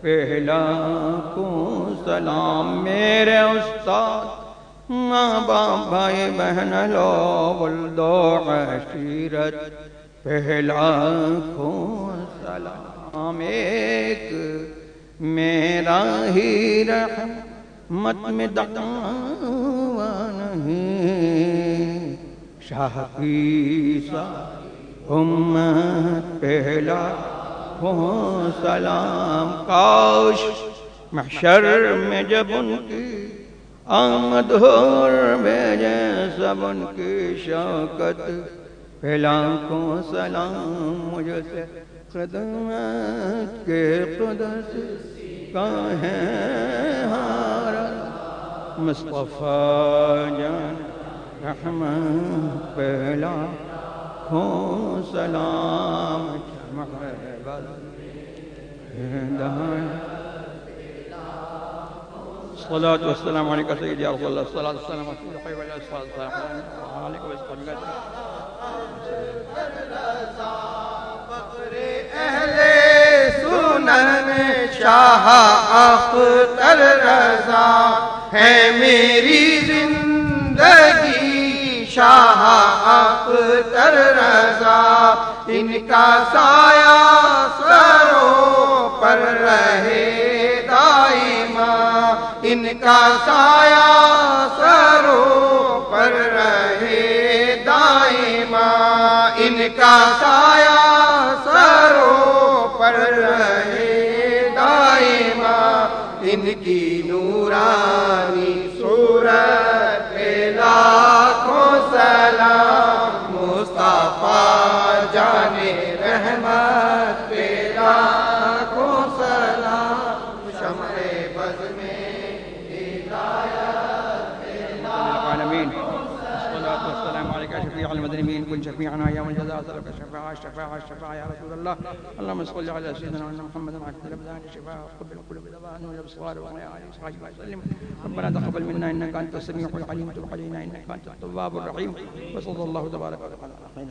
پہلا کو سلام میرے استاد، ماں باپ، بھائی بہن، لو، ولدو، عشیرت۔ پہلا کو سلام ایک، میرا ہی رحمت میں دعوی نہیں۔ شاہ کی سا امت پہلا ہوں سلام کاش محشر میں جب ان کی آمد ہور بھیجے سب ان کی شوکت پہلا کو سلام مجھ سے خدمت کے قدس کا ہے حارت مصطفیٰ جان رحمت پہلا ہوں سلام۔ الصلاة والسلام عليك سيدي يا رسول الله الصلاة والسلام عليك الصلاة والسلام عليك اہل سنن شاہ اختر رضا ہے میری زندگی شاہ اختر رضا، ان کا سایہ سروں پر رہے دائما ان کا سایہ سروں پر رہے دائما ان کا سایہ سروں پر رہے دائما ان کی نورانی پا جانے رحمت شفيع المذنبين كن شفيعنا يوم الجزاء سلك الشفاعة الشفاعة الشفاعة يا رسول الله. اللهم صل على سيدنا محمد وعلى الأبدان الشفاء قبل القلوب دواء والأبصار وعلى آله وصحبه وسلم. ربنا تقبل منا إنك أنت السميع العليم. تب علينا إنك أنت التواب الرحيم. وصلى الله تبارك وتعالى. على خير